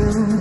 you.